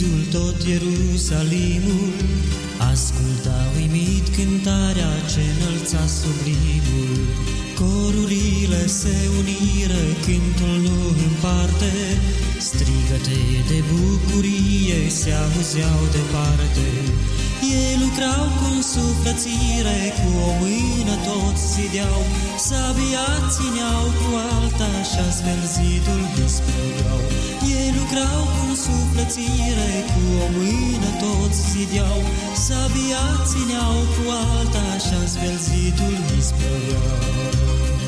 sfințea Nemia zidul tot Ierusalimul, Asculta uimit cântarea ce înălța sublimul. Corurile se uniră, cântul nu în parte, Strigăte de bucurie se auzeau departe. Ei lucrau cu suflățire, cu o mână toți zideau, Sabia țineau cu alta și astfel zidul dispăreau. Ei lucrau cu suflățire, cu o mână toți zideau, Sabia țineau cu alta și astfel zidul dispăreau.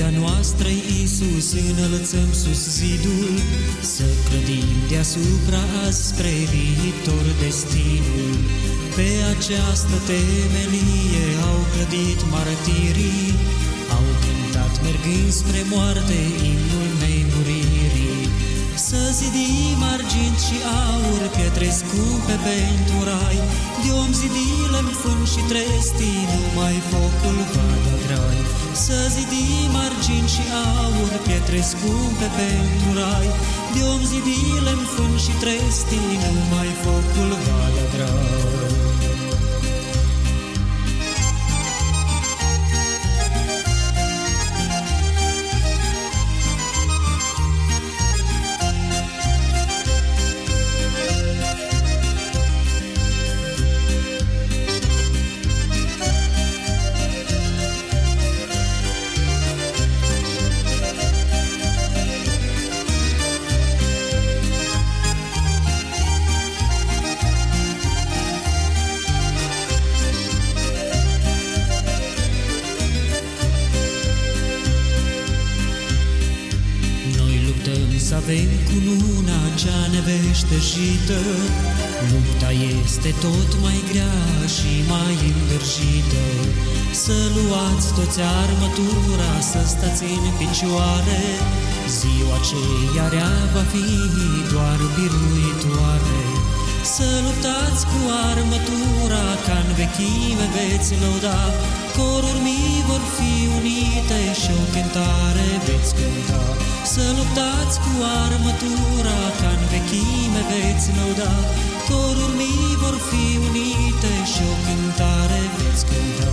Temelia noastră, Iisus, înălțăm sus zidul, Să clădim deasupra spre viitor destinul. Pe această temelie au clădit martirii, Au cântat mergând spre moarte imnul nemuririi. Să zidim argint și aur, pietre scumpe pentru rai, De om zidile fân și tresti, numai focul va da grai. Să zidim argint și aur, pietre scumpe pentru rai, De om zidile fân și tresti, numai focul va da grai. Să avem cununa cea neveștejită, Lupta este tot mai grea și mai îndârjită. Să luați toți armătura, să stați în picioare, Ziua aceea rea va fi doar biruitoare. Să luptați cu armătura, ca în vechime veți lăuda, Coruri mii vor fi unite și o cântare veți cânta. Să luptați cu armătura, ca în vechime veți lăuda, Coruri mii vor fi unite și o cântare veți cânta.